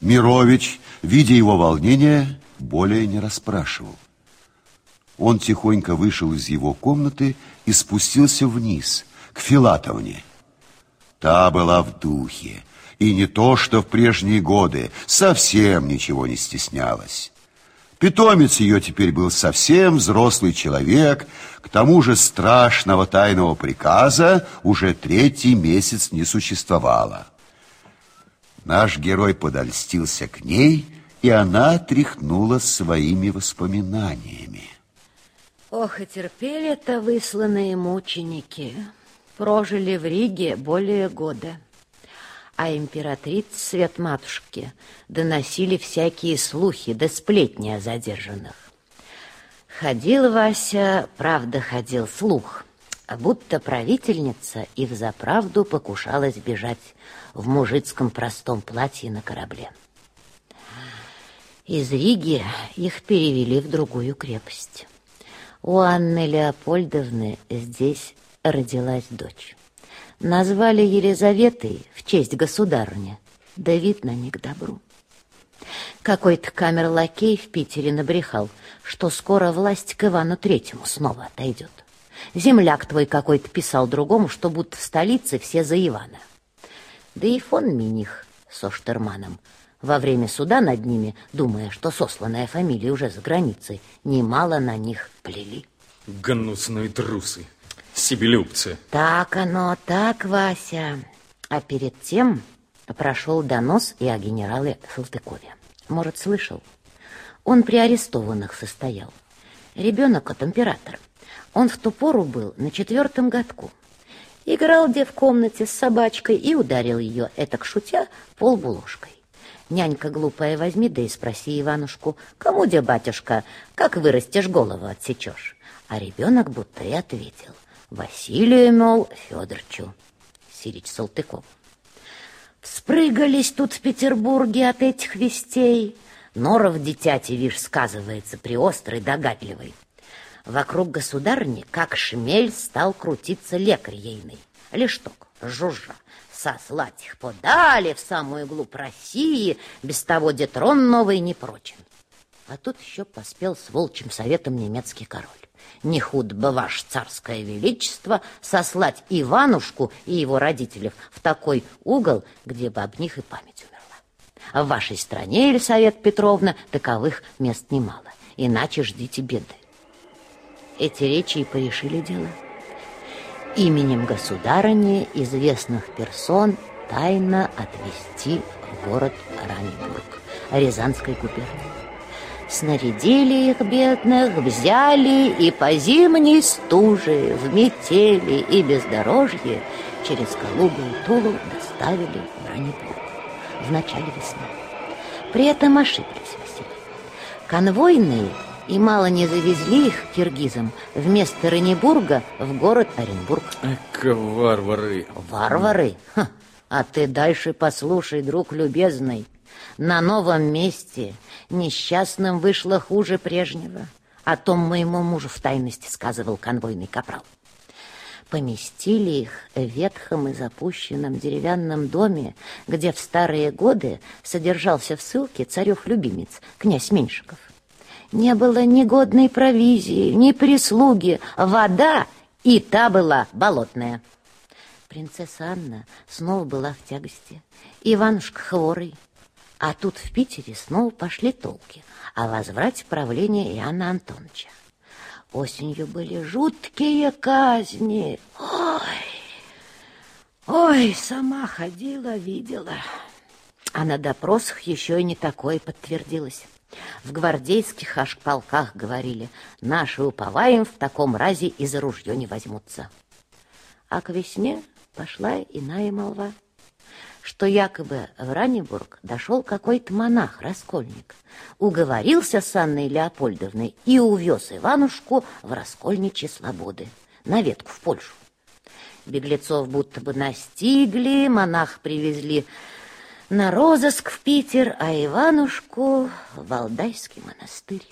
Мирович, видя его волнение, более не расспрашивал. Он тихонько вышел из его комнаты и спустился вниз, к Филатовне. Та была в духе, и не то, что в прежние годы, совсем ничего не стеснялась. Питомец ее теперь был совсем взрослый человек, к тому же страшного тайного приказа уже третий месяц не существовало. Наш герой подольстился к ней, и она тряхнула своими воспоминаниями. Ох, и терпели-то высланные мученики. Прожили в Риге более года. А императриц свет матушки доносили всякие слухи да сплетни о задержанных. Ходил Вася, правда ходил слух, будто правительница и взаправду покушалась бежать в мужицком простом платье на корабле. Из Риги их перевели в другую крепость. У Анны Леопольдовны здесь родилась дочь. Назвали Елизаветой в честь государыни, да видно не к добру. Какой-то камер-лакей в Питере набрехал, что скоро власть к Ивану Третьему снова отойдет. Земляк твой какой-то писал другому, что будто в столице все за Ивана. Да и фон Миних со Штерманом во время суда над ними, думая, что сосланная фамилия уже за границей, немало на них плели. Гнусные трусы, себелюбцы. Так оно, так, Вася. А перед тем прошел донос и о генерале Салтыкове. Может, слышал? Он при арестованных состоял. Ребенок от императора. Он в ту пору был на четвертом годку. Играл где в комнате с собачкой и ударил ее, этак шутя, полбу ложкой. Нянька глупая, возьми да и спроси Иванушку, кому, где батюшка, как вырастешь, голову отсечешь. А ребенок будто и ответил, Василию, мол, Федорчу, Сирич Салтыков. Вспрыгались тут в Петербурге от этих вестей. Норов дитяти, вишь, сказывается, приострый, догадливый. Вокруг государни, как шмель, стал крутиться лекарь ейный. Лишток, жужжа, сослать их подали в самую глубь России, без того детрон новый не прочен. А тут еще поспел с волчьим советом немецкий король. Не худ бы ваш царское величество сослать Иванушку и его родителей в такой угол, где бы об них и память умерла. В вашей стране, Елисавета Петровна, таковых мест немало, иначе ждите беды. Эти речи и порешили дело именем государыни известных персон тайно отвезти в город Ранебург Рязанской губернии. Снарядили их, бедных, взяли и по зимней стуже, в метели и бездорожье через Калугу и Тулу доставили в Ранебург в начале весны. При этом ошиблись Василий. Конвойные и мало не завезли их киргизам вместо Ренебурга в город Оренбург. Эх, варвары. Варвары? Ха. А ты дальше послушай, друг любезный. На новом месте несчастным вышло хуже прежнего. О том моему мужу в тайности сказывал конвойный капрал. Поместили их в ветхом и запущенном деревянном доме, где в старые годы содержался в ссылке царев-любимец, князь Меньшиков. Не было ни годной провизии, ни прислуги. Вода и та была болотная. Принцесса Анна снова была в тягости. Иванушка хворый. А тут в Питере снова пошли толки о возврате правления Иоанна Антоновича. Осенью были жуткие казни. Ой, ой, сама ходила, видела. А на допросах еще и не такое подтвердилось. В гвардейских аж полках говорили, наши уповаем в таком разе и за ружье не возьмутся. А к весне пошла иная молва, что якобы в Раннебург дошел какой-то монах-раскольник, уговорился с Анной Леопольдовной и увез Иванушку в раскольничьи слободы, на ветку в Польшу. Беглецов будто бы настигли, монах привезли на розыск в Питер, а Иванушку в Валдайский монастырь.